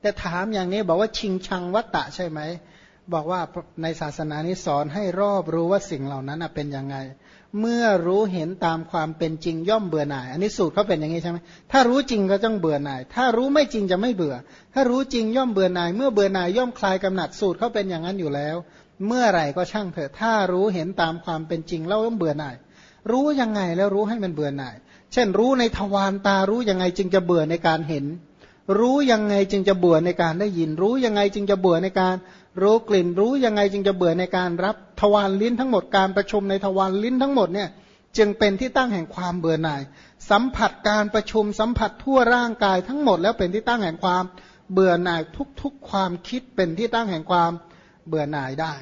แต่ถามอย่างนี้บอกว่าชิงชังวัตตะใช่ไหม บอกว่าในศาสนานี้สอนให้รอบรู้ว่าสิ่งเหล่านั้นเป็นยังไง เมื่อรู้เห็นตามความเป็นจริงย่อมเบื่อหน่าย อันนี้สูตรเขาเป็นอย่างนี้ใช่ไหมถ้ารู้จริงก็ต้องเบื่อหน่าย ถ้ารู้ไม่จริงจะไม่เบื่อ ถ้ารู้จริงย่อมเบื่อหน่าย เมื่อเบื่อหน่ายย่อมคลายกำหนัดสูตรเขาเป็นอย่างนั้นอยู่แล้ว เมื่อไหร่ก็ช่างเถอะ ถ้ารู้เห็นตามความเป็นจริงแล้วย่อมเบื่อหน่าย รู้ยังไงแล้วรู้ให้มันเบื่อหน่าย เช่น รู้ในทวารตารู้ยังไงจึงจะเบื่อในการเห็น รู้ยังไงจึงจะเบื่อในการได้ยิน รู้ยังไงจึงจะเบื่อในการ รู้กลิ่น รู้ยังไงจึงจะเบื่อในการรับทวารลิ้นทั้งหมดการประชุมในทวารลิ้นทั้งหมดเนี่ยจึงเป็นที่ตั้งแห่งความเบื่อหน่าย สัมผัสการประชุมสัมผัสทั่วร่างกายทั้งหมด แล้วเป็นที่ตั้งแห่งความเบื่อหน่ายทุกๆ ความคิดเป็นที่ตั้งแห่งความเบื่อหน่ายได้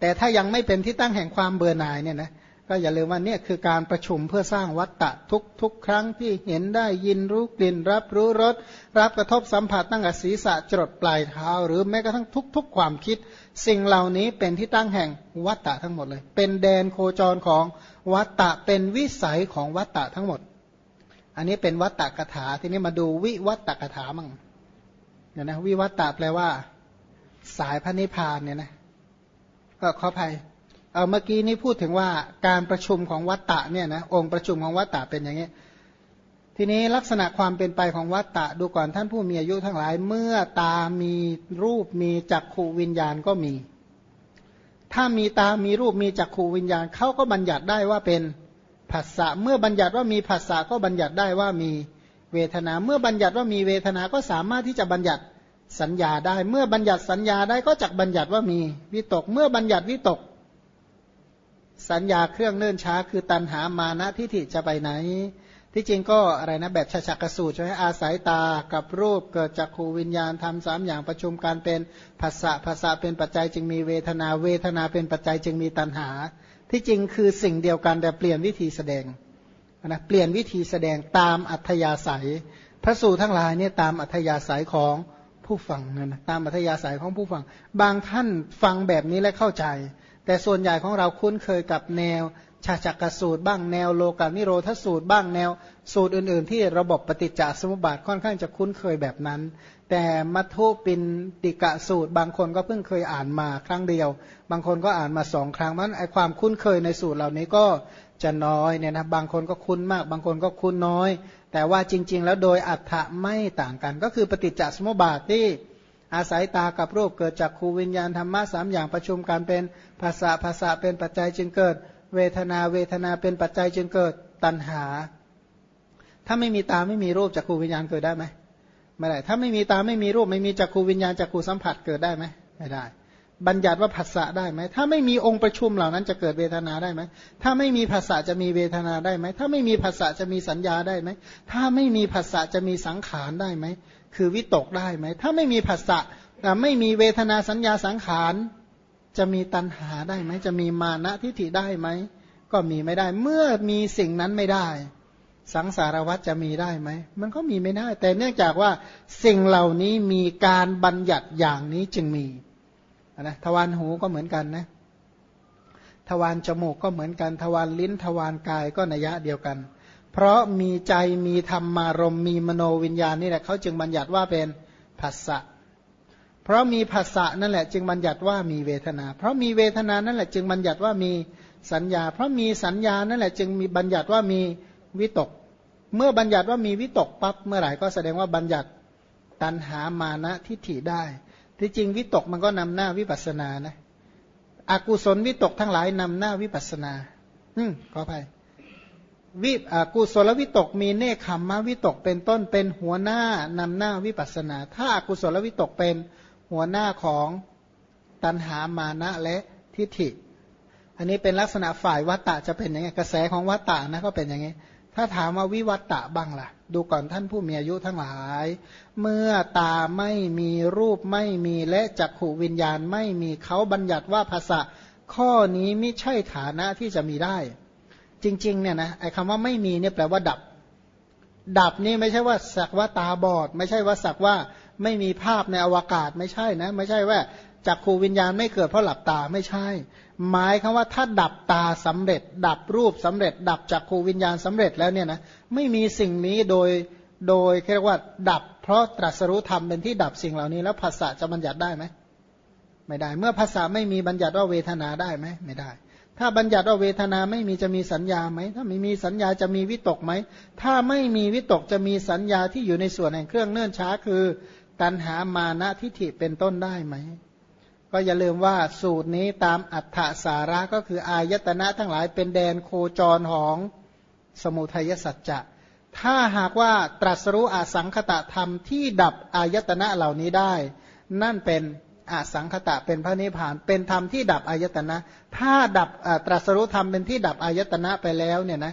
แต่ถ้ายังไม่เป็นที่ตั้งแห่งความเบื่อหน่ายเนี่ยนะ ก็อย่าลืมว่าเนี่ยคือการประชุมเพื่อสร้างวัตตะทุกทุกครั้งที่เห็นได้ยินรู้กลิ่น รับรู้รสรับกระทบสัมผัสตั้งแต่ศีรษะจรดปลายเท้า หรือแม้กระทั่งทุกทุกความคิด สิ่งเหล่านี้เป็นที่ตั้งแห่งวัตตะทั้งหมดเลย เป็นแดนโคจรของวัตตะเป็นวิสัยของวัตตะทั้งหมด อันนี้เป็นวัตตะกถาทีนี้มาดูวิวัตตะกถามั่งเนี่ยนะวิวัตตะแปลว่า สายพระนิพพานเนี่ยนะก็ขออภัย เอาเมื่อกี้นี้พูดถึงว่าการประชุมของวัตตะเนี่ยนะองค์ประชุมของวัตตะเป็นอย่างนี้ ทีนี้ลักษณะความเป็นไปของวัตตะดูก่อนท่านผู้มีอายุทั้งหลาย เมื่อตามีรูปมีจักขูวิญญาณก็มี ถ้ามีตามีรูปมีจักขูวิญญาณเขาก็บัญญัติได้ว่าเป็นผัสสะเมื่อบัญญัติว่ามีผัสสะก็บัญญัติได้ว่ามีเวทนา เมื่อบัญญัติว่ามีเวทนาก็สามารถที่จะบัญญัติสัญญาได้ เมื่อบัญญัติสัญญาได้ก็จักบัญญัติว่ามีวิตก เมื่อบัญญัติวิตก สัญญาเครื่องเนื่นช้า คือตันหามานะทิฏฐิจะไปไหน ที่จริงก็อะไรนะแบบฉากกระสูตรใช่ไหมอาศัยตากับรูปเกิดจากขูวิญญาณทำสามอย่างประชุมการเป็นภาษะภาษะเป็นปัจจัยจึงมีเวทนาเวทนาเป็นปัจจัยจึงมีตันหา ที่จริงคือสิ่งเดียวกันแต่เปลี่ยนวิธีแสดงนะเปลี่ยนวิธีแสดงตามอัธยาศัย พระสูตรทั้งหลายเนี่ยตามอัธยาศัยของผู้ฟังนะตามอัธยาศัยของผู้ฟัง บางท่านฟังแบบนี้และเข้าใจ แต่ส่วนใหญ่ของเราคุ้นเคยกับแนวชาจักรสูตรบ้างแนวโลกานิโรธสูตรบ้างแนวสูตรอื่น ๆ ที่ระบบปฏิจจสมุปบาทค่อนข้างจะคุ้นเคยแบบนั้น แต่มัทุปินติกะสูตร บางคนก็เพิ่งเคยอ่านมาครั้งเดียว บางคนก็อ่านมาสองครั้งมันไอความคุ้นเคยในสูตรเหล่านี้ก็จะน้อยเนี่ยนะบางคนก็คุ้นมาก บางคนก็คุ้นน้อย แต่ว่าจริง ๆ แล้วโดยอัฏฐะไม่ต่างกัน ก็คือปฏิจจสมุปบาทที่ อาศัยตากับรูปเกิดจากคูวิญญาณธรรมะสามอย่างประชุมกันเป็นภาษาภาษาเป็นปัจจัยจึงเกิด เวทนาเวทนาเป็นปัจจัยจึงเกิดตัณหา ถ้าไม่มีตาไม่มีรูปจากคูวิญญาณเกิดได้ไหมไม่ได้ ถ้าไม่มีตาไม่มีรูปไม่มีจักขูวิญญาณจักขูสัมผัสเกิดได้ไหมไม่ได้ บัญญัติว่าภาษาได้ไหมถ้าไม่มีองค์ประชุมเหล่านั้นจะเกิดเวทนาได้ไหมถ้าไม่มีภาษาจะมีเวทนาได้ไหมถ้าไม่มีภาษาจะมีสัญญาได้ไหมถ้าไม่มีภาษาจะมีสังขารได้ไหม คือวิตกได้ไหม ถ้าไม่มีภาษาไม่มีเวทนาสัญญาสังขารจะมีตัณหาได้ไหม จะมีมานะทิฏฐิได้ไหม ก็มีไม่ได้ เมื่อมีสิ่งนั้นไม่ได้ สังสารวัฏจะมีได้ไหม มันก็มีไม่ได้ แต่เนื่องจากว่าสิ่งเหล่านี้มีการบัญญัติอย่างนี้จึงมีนะทวารหูก็เหมือนกันนะทวารจมูกก็เหมือนกัน ทวารลิ้น ทวารกายก็นัยยะเดียวกัน เพราะมีใจมีธรรมารมมีมโนวิญญาณนี่แหละเขาจึงบัญญัติว่าเป็นภาษะเพราะมีภาษะนั่นแหละ จึงบัญญัติว่ามีเวทนา เพราะมีเวทนานั่นแหละ จึงบัญญัติว่ามีสัญญา เพราะมีสัญญานั่นแหละ จึงมีบัญญัติว่ามีวิตก เมื่อบัญญัติว่ามีวิตกปั๊บเมื่อไหร่ก็แสดงว่าบัญญัติตันหามานะทิฏฐิได้ ที่จริงวิตกมันก็นำหน้าวิปัสสนานะอากุศลวิตกทั้งหลายนำหน้าวิปัสสนา อืมขออภัย วิกุศลวิตกมีเนคขมมะวิตกเป็นต้นเป็นหัวหน้านำหน้าวิปัสนา ถ้าอากุศลวิตกเป็นหัวหน้าของตันหามานะและทิฏฐิ อันนี้เป็นลักษณะฝ่ายวัตตะจะเป็นยังไงกระแสของวัตตะนะก็เป็นอย่างนี้ถ้าถามว่าวิวัตตะบ้างล่ะ ดูก่อนท่านผู้มีอายุทั้งหลาย เมื่อตาไม่มีรูปไม่มีและจักขูวิญญาณไม่มีเขาบัญญัติว่าภาษะข้อนี้ไม่ใช่ฐานะที่จะมีได้ จริงๆเนี่ยนะไอ้คำว่าไม่มีเนี่ยแปลว่าดับ ดับนี่ไม่ใช่ว่าสักว่าตาบอด ไม่ใช่ว่าสักว่าไม่มีภาพในอวกาศไม่ใช่นะ ไม่ใช่ว่าจักขูวิญญาณไม่เกิดเพราะหลับตาไม่ใช่ หมายคำว่าถ้าดับตาสำเร็จ ดับรูปสำเร็จ ดับจักขูวิญญาณสำเร็จแล้วเนี่ยนะไม่มีสิ่งนี้โดยโดยเรียกว่า ดับ เพราะตรัสรู้ธรรมเป็นที่ดับสิ่งเหล่านี้แล้วภาษาจะบัญญัติได้ไหมไม่ได้ เมื่อภาษาไม่มีบัญญัติว่าเวทนาได้ไหมไม่ได้ ถ้าบัญญัติว่าเวทนาไม่มีจะมีสัญญาไหม ถ้าไม่มีสัญญาจะมีวิตกไหม ถ้าไม่มีวิตกจะมีสัญญาที่อยู่ในส่วนแห่งเครื่องเนื่นช้าคือ ตัณหามานะทิฏฐิเป็นต้นได้ไหม ก็อย่าลืมว่าสูตรนี้ตามอัฏฐสาระก็คืออายตนะทั้งหลายเป็นแดนโคจรของสมุทัยสัจจะ ถ้าหากว่าตรัสรู้อสังคตะธรรมที่ดับอายตนะเหล่านี้ได้ นั่นเป็น อสังคตะเป็นพระนิพพาน เป็นธรรมที่ดับอายตนะ ถ้าดับตรัสรู้ธรรมเป็นที่ดับอายตนะไปแล้วเนี่ยนะ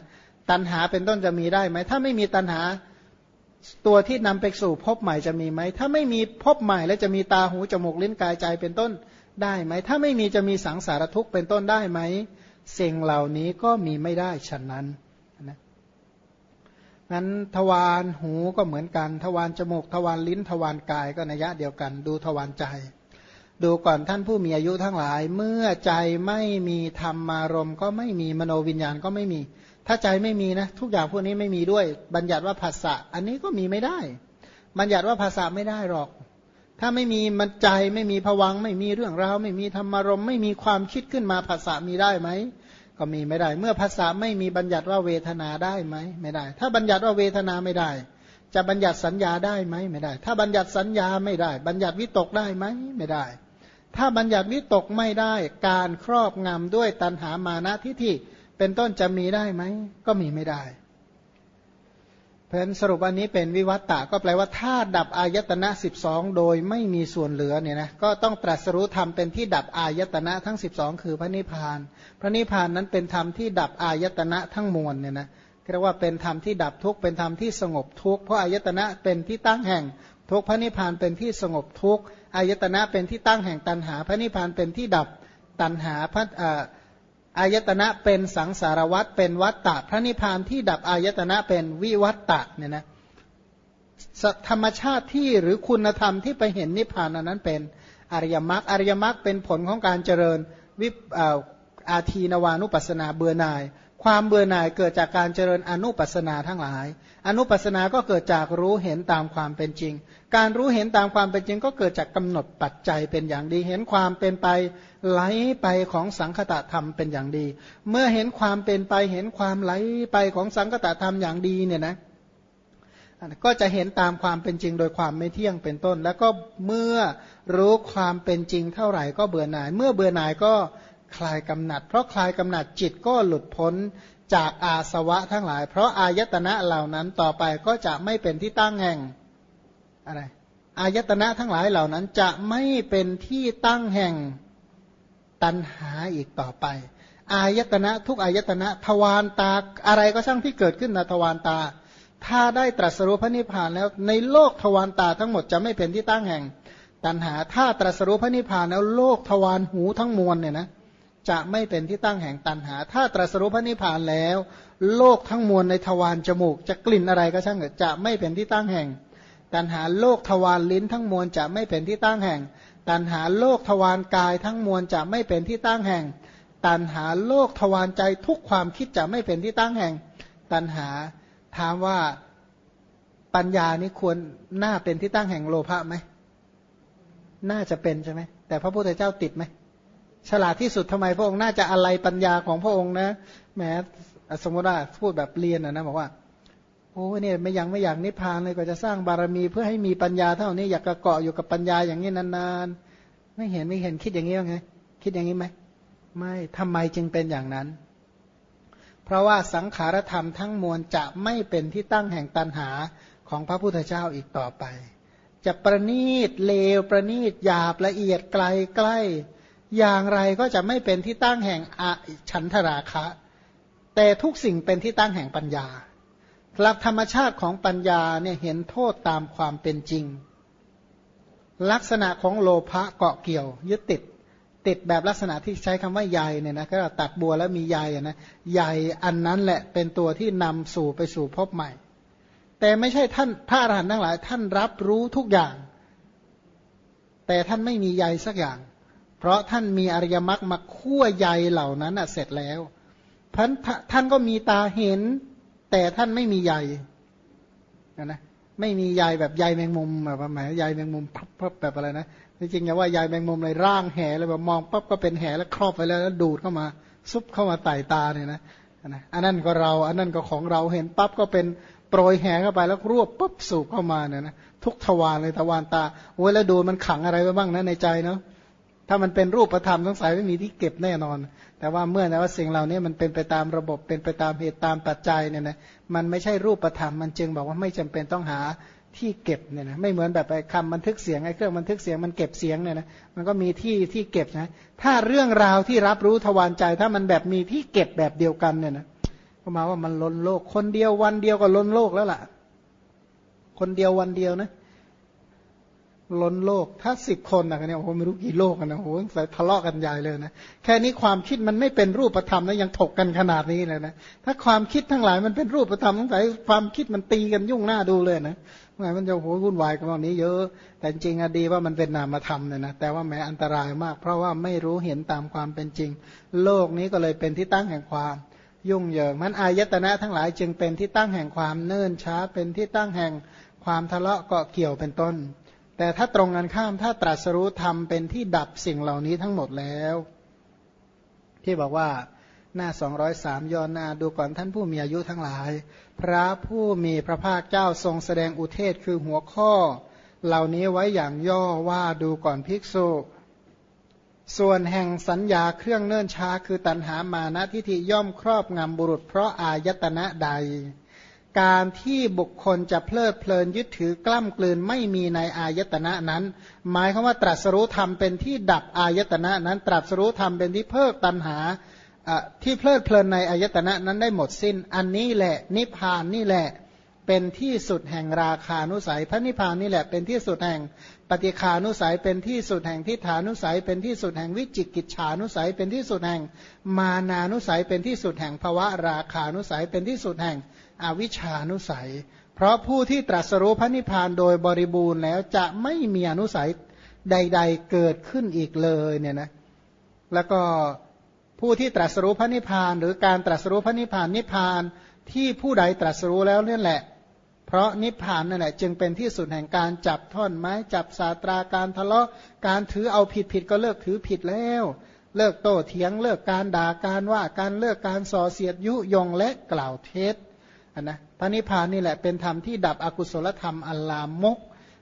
ตัณหาเป็นต้นจะมีได้ไหม ถ้าไม่มีตัณหาตัวที่นำไปสู่พบใหม่จะมีไหม ถ้าไม่มีพบใหม่แล้วจะมีตาหูจมูกลิ้นกายใจเป็นต้นได้ไหม ถ้าไม่มีจะมีสังสารทุกข์เป็นต้นได้ไหมสิ่งเหล่านี้ก็มีไม่ได้ฉะนั้นนะนั้นทวารหูก็เหมือนกัน ทวารจมูก ทวารลิ้น ทวารกายก็นัยะเดียวกัน ดูทวารใจ ดูก่อนท่านผู้มีอายุทั้งหลาย เมื่อใจไม่มีธรรมารมก็ไม่มีมโนวิญญาณก็ไม่มี ถ้าใจไม่มีนะ ทุกอย่างพวกนี้ไม่มีด้วย บัญญัติว่าภาษะอันนี้ก็มีไม่ได้ บัญญัติว่าภาษาไม่ได้หรอก ถ้าไม่มีมันใจไม่มีผวังไม่มีเรื่องราวไม่มีธรรมารมไม่มีความคิดขึ้นมาภาษามีได้ไหมก็มีไม่ได้ เมื่อภาษาไม่มีบัญญัติว่าเวทนาได้ไหมไม่ได้ ถ้าบัญญัติว่าเวทนาไม่ได้ จะบัญญัติสัญญาได้ไหมไม่ได้ ถ้าบัญญัติสัญญาไม่ได้ บัญญัติวิตกได้ไหมไม่ได้ ถ้าบัญญัติวิตกไม่ได้การครอบงำด้วยตันหามานะทิฏฐิเป็นต้นจะมีได้ไหม ก็มีไม่ได้เพราะฉะนั้นสรุปอันนี้เป็นวิวัตตะก็แปลว่าถ้าดับอายตนะสิบองโดยไม่มีส่วนเหลือเนี่ยนะก็ต้องตรัสรู้ธรรมเป็นที่ดับอายตนะทั้ง 12 คือพระนิพพาน พระนิพพานนั้นเป็นธรรมที่ดับอายตนะทั้งมวลเนี่ยนะเรียกว่าเป็นธรรมที่ดับทุกข์เป็นธรรมที่สงบทุกข์เพราะอายตนะเป็นที่ตั้งแห่ง ทุกพระนิพพานเป็นที่สงบทุกอายตนะเป็นที่ตั้งแห่งตัณหา พระนิพพานเป็นที่ดับตัณหาพระอายตนะเป็นสังสารวัตเป็นวัตตะ พระนิพพานที่ดับอายตนะเป็นวิวัตตะเนี่ยนะธรรมชาติที่หรือคุณธรรมที่ไปเห็นนิพพานนั้นเป็นอริยมรรคอริยมรรคเป็นผลของการเจริญวิอาทีนวานุปัสนาเบื่อหน่าย ความเบื่อหน่ายเกิดจากการเจริญอนุปัสนาทั้งหลาย อนุปัสนาก็เกิดจากรู้เห็นตามความเป็นจริง การรู้เห็นตามความเป็นจริง ก็เกิดจากกำหนดปัจจัยเป็นอย่างดี เห็นความเป็นไปไหลไปของสังคตะธรรมเป็นอย่างดี เมื่อเห็นความเป็นไปเห็นความไหลไปของสังคตะธรรมอย่างดีเนี่ยนะก็จะเห็นตามความเป็นจริงโดยความไม่เที่ยงเป็นต้น แล้วก็เมื่อรู้ความเป็นจริงเท่าไหร่ก็เบื่อหน่าย เมื่อเบื่อหน่ายก็ คลายกำหนัด เพราะคลายกำหนัดจิตก็หลุดพ้นจากอาสวะทั้งหลาย เพราะอายตนะเหล่านั้นต่อไปก็จะไม่เป็นที่ตั้งแห่งอะไรอายตนะทั้งหลายเหล่านั้นจะไม่เป็นที่ตั้งแห่งตันหาอีกต่อไป อายตนะทุกอายตนะทวารตาอะไรก็ช่างที่เกิดขึ้นในทวารตา ถ้าได้ตรัสรู้พระนิพพานแล้ว ในโลกทวารตาทั้งหมดจะไม่เป็นที่ตั้งแห่ง ตันหา ถ้าตรัสรู้พระนิพพานแล้วโลกทวารหูทั้งมวลเนี่ยนะ จะไม่เป็นที่ตั้งแห่งตันหา ถ้าตรัสรู้พระนิพพานแล้ว โลกทั้งมวลในทวารจมูก จะกลิ่นอะไรก็ช่างจะไม่เป็นที่ตั้งแห่ง ตันหาโลกทวารลิ้นทั้งมวลจะไม่เป็นที่ตั้งแห่ง ตันหาโลกทวารกายทั้งมวลจะไม่เป็นที่ตั้งแห่ง ตันหาโลกทวารใจทุกความคิดจะไม่เป็นที่ตั้งแห่ง ตันหาถามว่าปัญญานี้ควรน่าเป็นที่ตั้งแห่งโลภะไหมน่าจะเป็นใช่ไหมแต่พระพุทธเจ้าติดไหม ฉลาดที่สุดทำไมพระองค์น่าจะอะไรปัญญาของพระองค์นะแม้สมมติว่าพูดแบบเรียนนะนะบอกว่าโอ้เนี่ยไม่ยังไม่อยากนิพพานเลยก็จะสร้างบารมีเพื่อให้มีปัญญาเท่านี้อยากเกาะอยู่กับปัญญาอย่างนี้นานๆ ไม่เห็นไม่เห็นคิดอย่างนี้ไงคิดอย่างนี้ไหมไม่ทำไมจึงเป็นอย่างนั้น เพราะว่าสังขารธรรมทั้งมวลจะไม่เป็นที่ตั้งแห่งตันหาของพระพุทธเจ้าอีกต่อไป จะประณีตเลวประณีตหยาบละเอียดไกลใกล้ อย่างไรก็จะไม่เป็นที่ตั้งแห่งอฉันทราคะ แต่ทุกสิ่งเป็นที่ตั้งแห่งปัญญาหลักธรรมชาติของปัญญาเนี่ยเห็นโทษตามความเป็นจริง ลักษณะของโลภะเกาะเกี่ยว ยึดติด ติดแบบลักษณะที่ใช้คำว่าใยเนี่ยนะก็ตัดบัวแล้วมีใยนะใยอันนั้นแหละเป็นตัวที่นำสู่ไปสู่พบใหม่ แต่ไม่ใช่ท่านพระอรหันต์ทั้งหลาย ท่านรับรู้ทุกอย่าง แต่ท่านไม่มีใยสักอย่าง เพราะท่านมีอริยมรรคมาคั่วใยเหล่านั้นเสร็จแล้วพันท่านก็มีตาเห็น แต่ท่านไม่มีใยนะไม่มีใยแบบใยแมงมุมแบบหมายใยแมงมุมพับพับแบบอะไรนะจริงๆอย่าว่าใยแมงมุมเลยร่างแห่เลยแบบมองปั๊บก็เป็นแห่แล้วครอบไปแล้วแล้วดูดเข้ามา ซุบเข้ามาไต่ตาเนี่ยนะนะอันนั้นก็เรา อันนั้นก็ของเราเห็นปั๊บก็เป็นโปรยแห่เข้าไปแล้วรวบปุ๊บสูบเข้ามาเนี่ยนะทุกทวารเลยทวารตาโอ้ยแล้วดูมันขังอะไรไว้บ้างนะในใจเนาะ ถ้ามันเป็นรูปธรรมสงสัยไม่มีที่เก็บแน่นอน แต่ว่าเมื่อนะว่าสิ่งเหล่านี้มันเป็นไปตามระบบเป็นไปตามเหตุตามปัจจัยเนี่ยนะมันไม่ใช่รูปธรรมมันจึงบอกว่าไม่จำเป็นต้องหาที่เก็บเนี่ยนะไม่เหมือนแบบไอ้คำบันทึกเสียงไอ้เครื่องบันทึกเสียงมันเก็บเสียงเนี่ยนะมันก็มีที่ที่เก็บนะถ้าเรื่องราวที่รับรู้ทวารใจ ถ้ามันแบบมีที่เก็บแบบเดียวกันเนี่ยนะก็มาว่ามันล้นโลก คนเดียววันเดียวก็ล้นโลกแล้วล่ะ คนเดียววันเดียวนะ ล้นโลก ถ้าสิบคนนะเนี่ยโอ้โหไม่รู้กี่โลกนะโอ้โหใส่ทะเลาะกันใหญ่เลยนะแค่นี้ความคิดมันไม่เป็นรูปธรรมแล้วยังถกกันขนาดนี้เลยนะถ้าความคิดทั้งหลายมันเป็นรูปธรรมทั้งหลายความคิดมันตีกันยุ่งหน้าดูเลยนะไงมันจะโหวุ่นวายกันตรงนี้เยอะ แต่จริงอะดีว่ามันเป็นนามธรรมเนี่ยนะแต่ว่าแม้อันตรายมาก เพราะว่าไม่รู้เห็นตามความเป็นจริง โลกนี้ก็เลยเป็นที่ตั้งแห่งความยุ่งเหยิงมันอายตนะทั้งหลายจึงเป็นที่ตั้งแห่งความเนิ่นช้าเป็นที่ตั้งแห่งความทะเลาะเกาะเกี่ยวเป็นต้น แต่ถ้าตรงกันข้ามถ้าตรัสรู้ธรรมเป็นที่ดับสิ่งเหล่านี้ทั้งหมดแล้ว ที่บอกว่าหน้า 203ย้อนหน้าดูก่อนท่านผู้มีอายุทั้งหลาย พระผู้มีพระภาคเจ้าทรงแสดงอุเทศคือหัวข้อ เหล่านี้ไว้อย่างย่อว่าดูก่อนภิกษุ ส่วนแห่งสัญญาเครื่องเนิ่นช้าคือตันหามานะทิฏฐิย่อมครอบงำบุรุษเพราะอายตนะใด การที่บุคคลจะเพลิดเพลินยึดถือกล้ำกลืนไม่มีในอายตนะนั้น หมายคือว่าตรัสรู้ธรรมเป็นที่ดับอายตนะนั้น ตรัสรู้ธรรมเป็นที่เพิกตัณหาที่เพลิดเพลินในอายตนะนั้นได้หมดสิน้น อันนี้แหละนิพพานนี่แหละเป็นที่สุดแห่งราคานุสัย พระนิพพานนี่แหละเป็นที่สุดแห่ง ปฏิคานุสัยเป็นที่สุดแห่งทิฏฐานุสัย เป็นที่สุดแห่งวิจิกิจฉานุสัย เป็นที่สุดแห่งมานานุสัย เป็นที่สุดแห่งภวะราคานุสัย เป็นที่สุดแห่งอวิชานุสัย เพราะผู้ที่ตรัสรู้พระนิพพานโดยบริบูรณ์แล้วจะไม่มีอนุสัยใด ๆ เกิดขึ้นอีกเลยเนี่ยนะแล้วก็ผู้ที่ตรัสรู้พระนิพพาน หรือการตรัสรู้พระนิพพานนิพพานที่ผู้ใดตรัสรู้แล้วนี่แหละ เพราะนิพพานนั่นแหละจึงเป็นที่สุดแห่งการจับท่อนไม้จับสาตราการทะเลาะการถือเอาผิดผิดก็เลิกถือผิดแล้ว เลิกโต้เถียงเลิกการด่าการว่าการเลิกการส่อเสียดยุยงและกล่าวเท็จนนะพระนิพพานนี่แหละเป็นธรรมที่ดับอกุศลธรรมอัลลามก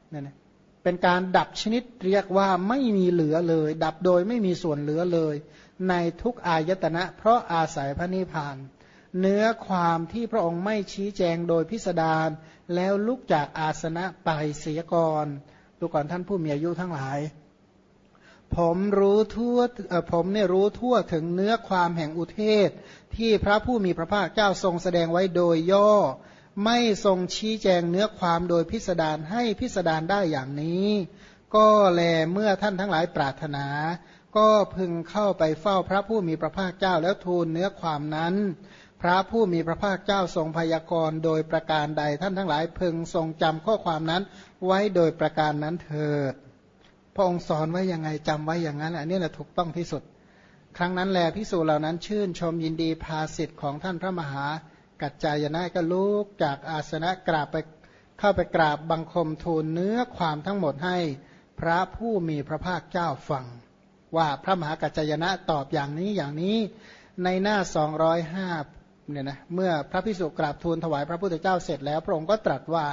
เนี่ยนะเป็นการดับชนิดเรียกว่าไม่มีเหลือเลย ดับโดยไม่มีส่วนเหลือเลย ในทุกอายตนะ เพราะอาศัยพระนิพพาน เนื้อความที่พระองค์ไม่ชี้แจงโดยพิสดารแล้วลุกจากอาสนะไปเสียก่อนดูก่อนท่านผู้มีอายุทั้งหลาย ผมรู้ทั่วผมเนี่ยรู้ทั่วถึงเนื้อความแห่งอุเทศ ที่พระผู้มีพระภาคเจ้าทรงแสดงไว้โดยย่อ ไม่ทรงชี้แจงเนื้อความโดยพิสดารให้พิสดารได้อย่างนี้ ก็แลเมื่อท่านทั้งหลายปรารถนาก็พึงเข้าไปเฝ้าพระผู้มีพระภาคเจ้าแล้วทูลเนื้อความนั้น พระผู้มีพระภาคเจ้าทรงพยากรณ์โดยประการใดท่านทั้งหลายพึงทรงจำข้อความนั้นไว้โดยประการนั้นเถิด พระองค์สอนไว้ยังไงจำไว้อย่างนั้นอันนี้แหละถูกต้องที่สุด ครั้งนั้นแลพิสูจเหล่านั้นชื่นชมยินดีภาสิทธิ์ของท่านพระมหากัจจายนะก็ลุกจากอาสนะกราบไปเข้าไปกราบบังคมทูลเนื้อความทั้งหมดให้พระผู้มีพระภาคเจ้าฟัง ว่าพระมหากัจจายนะตอบอย่างนี้อย่างนี้ในหน้า205 เนี่ยนะเมื่อพระพิสุกราบทูลถวายพระพุทธเจ้าเสร็จแล้ว พระองค์ก็ตรัสว่า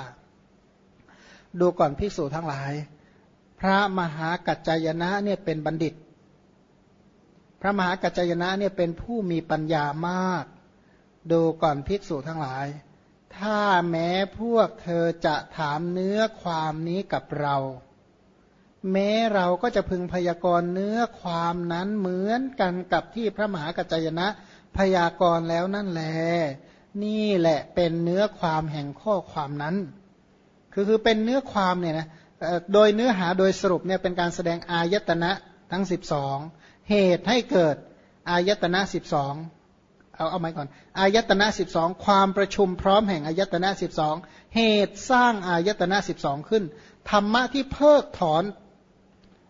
ดูก่อนพิสูจทั้งหลาย พระมหากัจจายนะเนี่ยเป็นบัณฑิต พระมหากัจจายนะเนี่ยเป็นผู้มีปัญญามาก ดูก่อนภิกษุทั้งหลาย ถ้าแม้พวกเธอจะถามเนื้อความนี้กับเรา แม้เราก็จะพึงพยากรณ์เนื้อความนั้นเหมือนกันกับที่พระมหากัจจายนะ พยากรณ์แล้วนั่นแหละนี่แหละเป็นเนื้อความแห่งข้อความนั้น คือคือเป็นเนื้อความเนี่ยนะโดยเนื้อหาโดยสรุปเนี่ยเป็นการแสดงอายตนะทั้งสิบสองเหตุให้เกิดอายตนะสิบสองเอาเอาไหมก่อนอายตนะสิบสองความประชุมพร้อมแห่งอายตนะสิบสองเหตุสร้างอายตนะสิบสองขึ้น ธรรมะที่เพิกถอน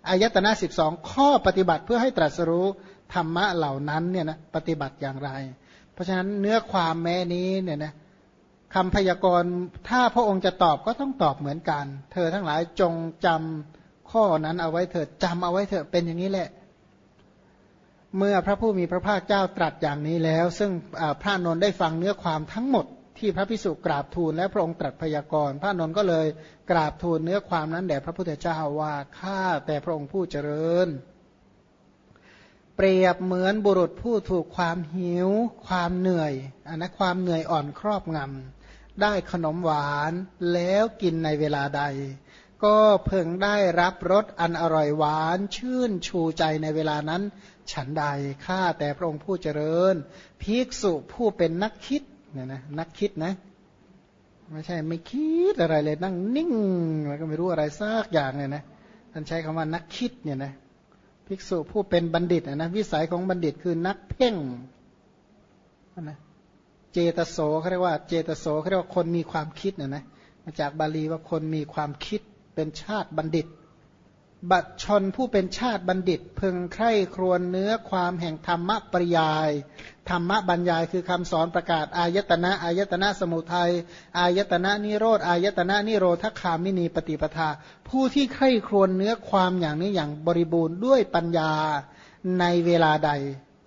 อายตนะสิบสองข้อปฏิบัติเพื่อให้ตรัสรู้ ธรรมะเหล่านั้นเนี่ยนะปฏิบัติอย่างไร เพราะฉะนั้นเนื้อความแม้นี้เนี่ยนะคำพยากรณ์ถ้าพระองค์จะตอบก็ต้องตอบเหมือนกัน เธอทั้งหลายจงจำข้อนั้นเอาไว้เถิดจำเอาไว้เถอะเป็นอย่างนี้แหละ เมื่อพระผู้มีพระภาคเจ้าตรัสอย่างนี้แล้ว ซึ่งพระนนท์ได้ฟังเนื้อความทั้งหมดที่พระพิสุกราบทูลและพระองค์ตรัสพยากรณ์พระนนท์ก็เลยกราบทูลเนื้อความนั้นแด่พระพุทธเจ้าว่าข้าแต่พระองค์ผู้เจริญ เปรียบเหมือนบุรุษผู้ถูกความหิว ความเหนื่อยอันนะความเหนื่อยอ่อนครอบงำได้ขนมหวานแล้วกินในเวลาใด ก็เพิ่งได้รับรสอันอร่อยหวานชื่นชูใจในเวลานั้น ฉันใดข้าแต่พระองค์ผู้เจริญภิกษุผู้เป็นนักคิดเนี่ยนะนักคิดนะไม่ใช่ไม่คิดอะไรเลยนั่งนิ่งแล้วก็ไม่รู้อะไรสักอย่างเลยนะท่านใช้คำว่านักคิดเนี่ยนะ ภิกษุผู้เป็นบัณฑิตนะวิสัยของบัณฑิตคือนักเพ่งนะเจตโสเขาเรียกว่าเจตโสเขาเรียกว่าคนมีความคิดนะนะมาจากบาลีว่าคนมีความคิดเป็นชาติบัณฑิต บัตชนผู้เป็นชาติบัณฑิต พึงใคร่ครวญเนื้อความแห่งธรรมปริยาย ธรรมบรรยายคือคำสอนประกาศ อายตนะ อายตนะสมุทัย อายตนะนิโรธ อายตนะนิโรธคามินีปฏิปทา ผู้ที่ใคร่ครวญเนื้อความอย่างนี้อย่างบริบูรณ์ด้วยปัญญาในเวลาใด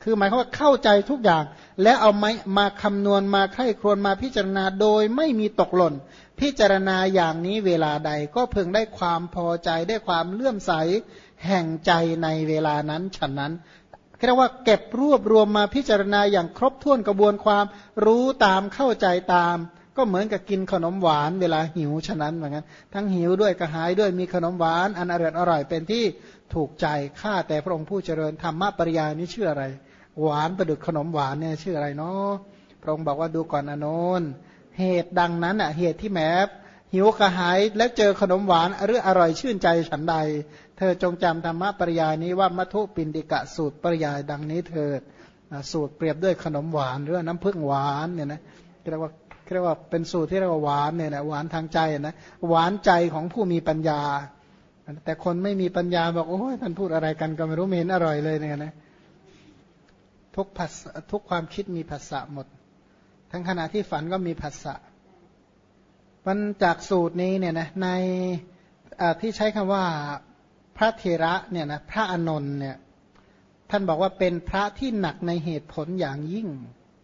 คือหมายความว่าเข้าใจทุกอย่าง และเอามามาคำนวณมาใคร่ครวญมาพิจารณาโดยไม่มีตกหล่น พิจารณาอย่างนี้เวลาใดก็เพึงได้ความพอใจได้ความเลื่อมใสแห่งใจในเวลานั้นฉะนั้นเรียกว่าเก็บรวบรวมมาพิจารณาอย่างครบถ้วนกระบวนความรู้ตามเข้าใจตาม ก็เหมือนกับกินขนมหวานเวลาหิวฉะนั้นเหมือนกันทั้งหิวด้วยกระหายด้วยมีขนมหวานอันอร่อยอร่อยเป็นที่ถูกใจข้าแต่พระองค์ผู้เจริญธรรมะปริยานี้ชื่ออะไร หวานประดุดขนมหวานเนี่ยชื่ออะไรเนาะพระองค์บอกว่าดูก่อนอนน เหตุดังนั้นอะเหตุที่แม้หิวกระหายแล้วเจอขนมหวานหรืออร่อยชื่นใจฉันใด เธอจงจำธรรมะปริยายนี้ว่ามัทุปินดิกะสูตรปริยายดังนี้เถิดสูตรเปรียบด้วยขนมหวานหรือน้ำผึ้งหวานเนี่ยนะเรียกว่าเรียกว่าเป็นสูตรที่เรียกว่าหวานเนี่ยนะหวานทางใจนะหวานใจของผู้มีปัญญา แต่คนไม่มีปัญญาบอกโอ้ยท่านพูดอะไรกันก็ไม่รู้เห็นอร่อยเลยเนี่ยนะทุกภาษทุกความคิดมีภาษาหมด ทั้งขณะที่ฝันก็มีผัสสะมันจากสูตรนี้เนี่ยนะในที่ใช้คำว่าพระเทระเนี่ยนะพระอนนท์เนี่ยท่านบอกว่าเป็นพระที่หนักในเหตุผลอย่างยิ่ง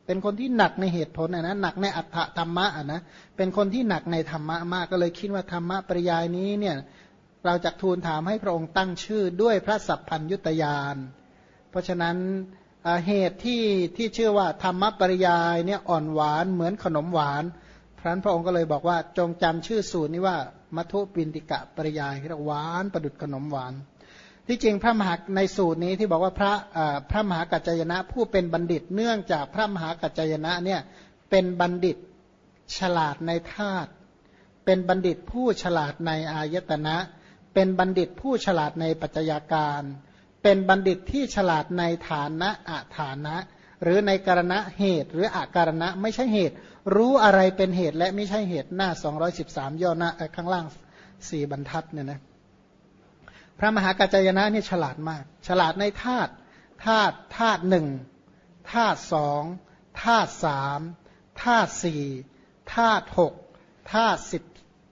เป็นคนที่หนักในเหตุผลนะหนักในอัตถธรรมะนะเป็นคนที่หนักในธรรมะมากก็เลยคิดว่าธรรมะปริยายนี้เนี่ยเราจะทูลถามให้พระองค์ตั้งชื่อด้วยพระสัพพัญยุตยาน เพราะฉะนั้น เหตุที่ที่ชื่อว่าธรรมปริยายเนี่ยอ่อนหวานเหมือนขนมหวานพระนพระองค์ก็เลยบอกว่าจงจำชื่อสูตรนี้ว่ามัทุปินติกะปริยายเรียกหวานประดุดขนมหวาน ที่จริงพระมหาในสูตรนี้ที่บอกว่าพระพระมหากัจจยนะผู้เป็นบัณฑิตเนื่องจากพระมหากัจจยนะเนี่ยเป็นบัณฑิตฉลาดในธาตุเป็นบัณฑิตผู้ฉลาดในอายตนะ เป็นบัณฑิตผู้ฉลาดในปัจจัยาการ เป็นบัณฑิตที่ฉลาดในฐานะอาฐานะ หรือในการณะเหตุ หรืออาการณะไม่ใช่เหตุ รู้อะไรเป็นเหตุและไม่ใช่เหตุหน้า 213 ย่อหน้าข้างล่างสี่บรรทัดเนี่ยนะพระมหากัจจยนะนี่ฉลาดมาก ฉลาดในธาตุธาตุธาตุหนึ่งธาตุสองธาตุสามธาตุสี่ธาตุหกธาตุสิบ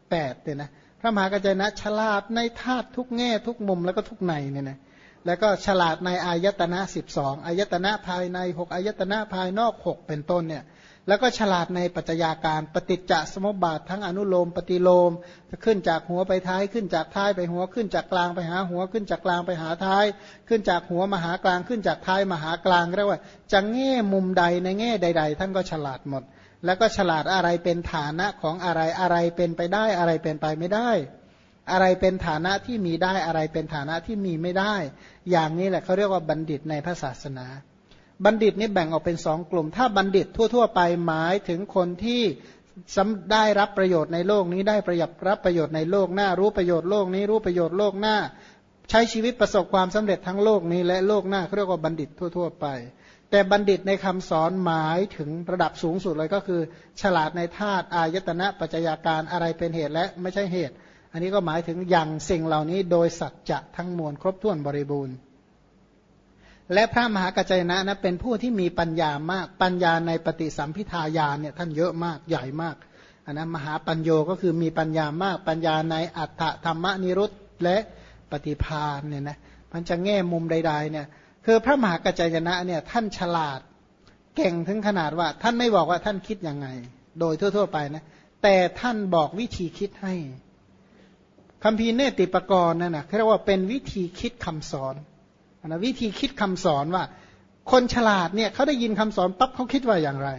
แปดเนี่ยนะพระมหากัจจยนะฉลาดในธาตุทุกแง่ทุกมุมแล้วก็ทุกในเนี่ยนะ แล้วก็ฉลาดในอายตนะสิบสองอายตนะภายในหกอายตนะภายนอกหกเป็นต้นเนี่ยแล้วก็ฉลาดในปัจจัยาการปฏิจจสมุปบาททั้งอนุโลม ปฏิโลมขึ้นจากหัวไปท้ายขึ้นจากท้ายไปหัวขึ้นจากกลางไปหาหัวขึ้นจากกลางไปหาท้าย ขึ้นจากหัวมาหากลางขึ้นจากท้ายมาหากลางเรียกว่าจะแง่มุมใดในแง่ใด ๆ ท่านก็ฉลาดหมด แล้วก็ฉลาดอะไรเป็นฐานะของอะไรอะไรเป็นไปได้อะไรเป็นไปไม่ได้ อะไรเป็นฐานะที่มีได้อะไรเป็นฐานะที่มีไม่ได้ อย่างนี้แหละเขาเรียกว่าบัณฑิตในพระศาสนา บัณฑิตนี่แบ่งออกเป็นสองกลุ่ม ถ้าบัณฑิตทั่ว ๆ ไปหมายถึงคนที่ได้รับประโยชน์ในโลกนี้ได้ประยับรับประโยชน์ในโลกหน้า รู้ประโยชน์โลกนี้รู้ประโยชน์โลกหน้า ใช้ชีวิตประสบความสำเร็จทั้งโลกนี้และโลกหน้าเขาเรียกว่าบัณฑิตทั่ว ๆ ไป แต่บัณฑิตในคำสอนหมายถึงระดับสูงสุดเลยก็คือ ฉลาดในธาตุอายตนะปัจจัยาการอะไรเป็นเหตุและไม่ใช่เหตุ อันนี้ก็หมายถึงอย่างสิ่งเหล่านี้โดยสัจจะทั้งมวลครบถ้วนบริบูรณ์ และพระมหากัจจยนะนะเป็นผู้ที่มีปัญญามากปัญญาในปฏิสัมพิทายาเนี่ยท่านเยอะมากใหญ่มากอันนั้นมหาปัญโยก็คือมีปัญญามากปัญญาในอัตถธรรมนิรุตและปฏิพานเนี่ยนะมันจะแง่มุมใดๆเนี่ยคือพระมหากัจจายนะเนี่ยท่านฉลาดเก่งถึงขนาดว่า ท่านไม่บอกว่าท่านคิดยังไง โดยทั่ว ๆ ไปนะแต่ท่านบอกวิธีคิดให้ คำพีเนติปกรณ์นั่นนะเรียกว่าเป็นวิธีคิดคำสอนนะวิธีคิดคำสอนว่า คนฉลาดเนี่ยเขาได้ยินคำสอนปั๊บเขาคิดว่าอย่างไร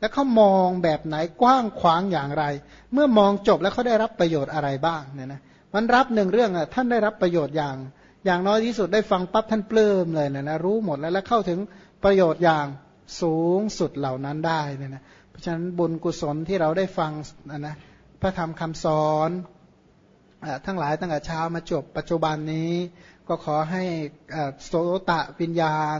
แล้วเขามองแบบไหนกว้างขวางอย่างไร เมื่อมองจบแล้วเขาได้รับประโยชน์อะไรบ้างเนี่ยนะมันรับหนึ่งเรื่องอะท่านได้รับประโยชน์อย่าง อย่างน้อยที่สุดได้ฟังปั๊บท่านปลื้มเลยนะนะรู้หมดแล้วแล้วเข้าถึงประโยชน์อย่างสูงสุดเหล่านั้นได้เนี่ยนะเพราะฉะนั้นบุญกุศลที่เราได้ฟังนะนะพระธรรมคำสอน ทั้งหลายตั้งแต่เช้ามาจบปัจจุบันนี้ ก็ขอให้โสตะวิญญาณ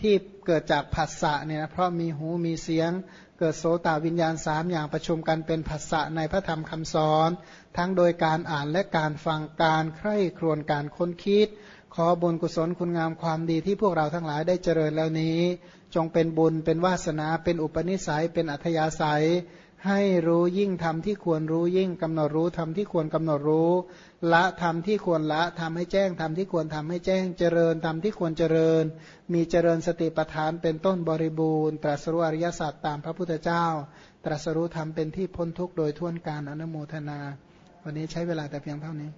ที่เกิดจากผัสสะเนี่ยนะเพราะมีหูมีเสียง เกิดโสตวิญญาณสามอย่างประชุมกันเป็นผัสสะในพระธรรมคำสอน ทั้งโดยการอ่านและการฟังการใคร่ครวญการค้นคิด ขอบุญกุศลคุณงามความดีที่พวกเราทั้งหลายได้เจริญแล้วนี้ จงเป็นบุญเป็นวาสนาเป็นอุปนิสัยเป็นอัธยาศัย ให้รู้ยิ่งทำที่ควรรู้ยิ่งกำหนดรู้ทำที่ควรกำหนดรู้ ละทำที่ควรละทำให้แจ้งทำที่ควรทำให้แจ้งเจริญทำที่ควรเจริญ มีเจริญสติปัฏฐานเป็นต้นบริบูรณ์ ตรัสรู้อริยสัจตามพระพุทธเจ้า ตรัสรู้ธรรมเป็นที่พ้นทุกข์โดยท่วนการอนุโมทนา วันนี้ใช้เวลาแต่เพียงเท่านี้